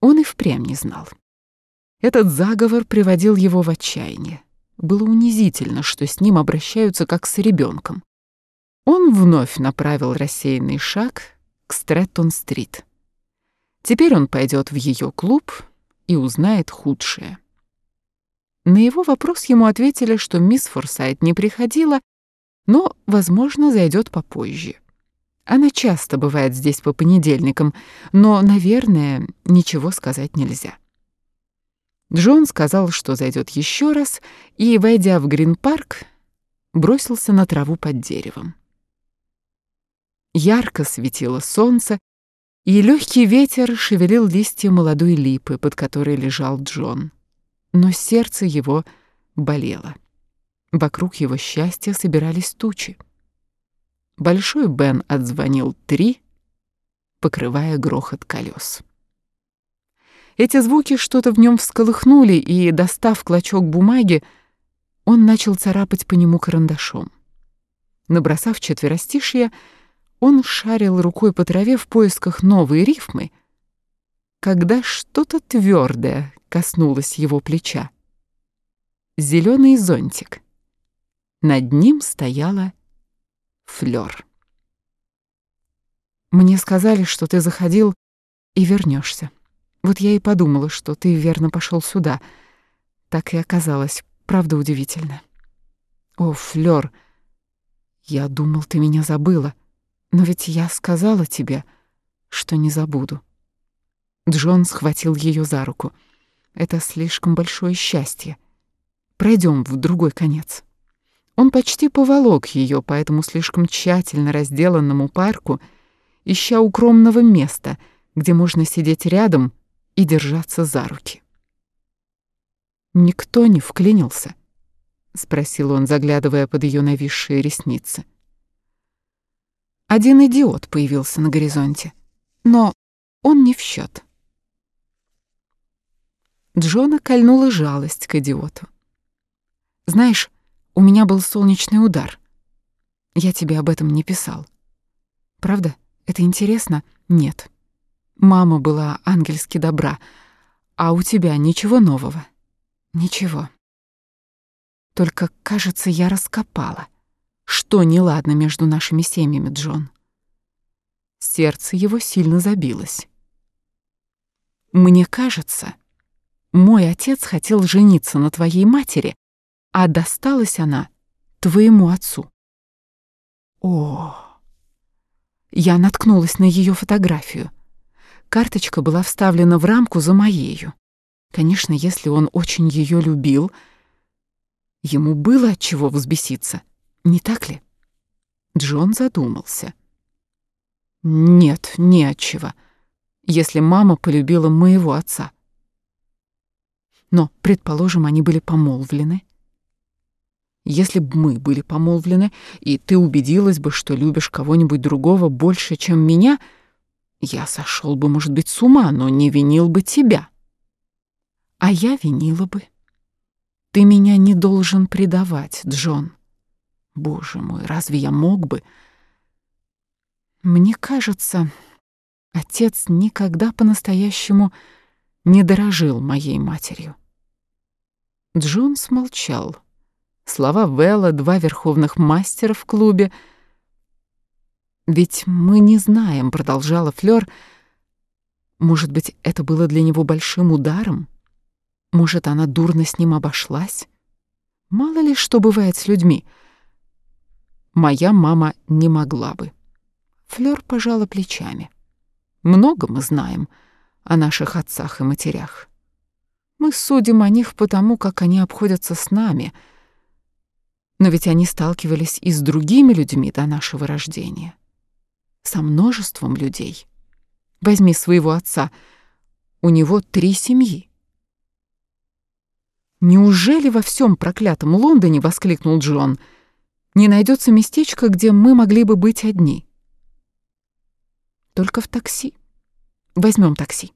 Он и впрямь не знал. Этот заговор приводил его в отчаяние. Было унизительно, что с ним обращаются как с ребенком. Он вновь направил рассеянный шаг к Стрэттон-стрит. Теперь он пойдет в ее клуб и узнает худшее. На его вопрос ему ответили, что мисс Форсайт не приходила, но, возможно, зайдет попозже. Она часто бывает здесь по понедельникам, но, наверное, ничего сказать нельзя. Джон сказал, что зайдет еще раз, и, войдя в Грин-парк, бросился на траву под деревом. Ярко светило солнце, и легкий ветер шевелил листья молодой липы, под которой лежал Джон. Но сердце его болело. Вокруг его счастья собирались тучи. Большой Бен отзвонил три, покрывая грохот колес. Эти звуки что-то в нем всколыхнули, и, достав клочок бумаги, он начал царапать по нему карандашом. Набросав четверостишье, он шарил рукой по траве в поисках новой рифмы, когда что-то твердое коснулось его плеча. Зеленый зонтик. Над ним стояла Флёр. Мне сказали, что ты заходил и вернешься. Вот я и подумала, что ты верно пошел сюда. Так и оказалось. Правда удивительно. О, Флёр, я думал, ты меня забыла. Но ведь я сказала тебе, что не забуду. Джон схватил ее за руку. Это слишком большое счастье. Пройдем в другой конец. Он почти поволок ее по этому слишком тщательно разделанному парку, ища укромного места, где можно сидеть рядом и держаться за руки. «Никто не вклинился?» — спросил он, заглядывая под ее нависшие ресницы. Один идиот появился на горизонте, но он не в счет. Джона кольнула жалость к идиоту. «Знаешь, у меня был солнечный удар. Я тебе об этом не писал. Правда? Это интересно? Нет. Мама была ангельски добра, а у тебя ничего нового? Ничего. Только, кажется, я раскопала. Что неладно между нашими семьями, Джон? Сердце его сильно забилось. Мне кажется, мой отец хотел жениться на твоей матери, а досталась она твоему отцу. О, я наткнулась на ее фотографию. Карточка была вставлена в рамку за моею. Конечно, если он очень ее любил, ему было от чего взбеситься. Не так ли? Джон задумался. Нет, не отчего, если мама полюбила моего отца. Но, предположим, они были помолвлены. Если бы мы были помолвлены, и ты убедилась бы, что любишь кого-нибудь другого больше, чем меня, я сошел бы, может быть, с ума, но не винил бы тебя. А я винила бы. Ты меня не должен предавать, Джон. Боже мой, разве я мог бы? Мне кажется, отец никогда по-настоящему не дорожил моей матерью. Джон смолчал. Слова Вэлла, два верховных мастера в клубе. «Ведь мы не знаем», — продолжала Флёр. «Может быть, это было для него большим ударом? Может, она дурно с ним обошлась? Мало ли что бывает с людьми» моя мама не могла бы. Флёр пожала плечами. Много мы знаем о наших отцах и матерях. Мы судим о них потому, как они обходятся с нами. Но ведь они сталкивались и с другими людьми до нашего рождения. Со множеством людей. Возьми своего отца. У него три семьи. «Неужели во всем проклятом Лондоне, — воскликнул Джон, — не найдется местечко, где мы могли бы быть одни. Только в такси. Возьмем такси.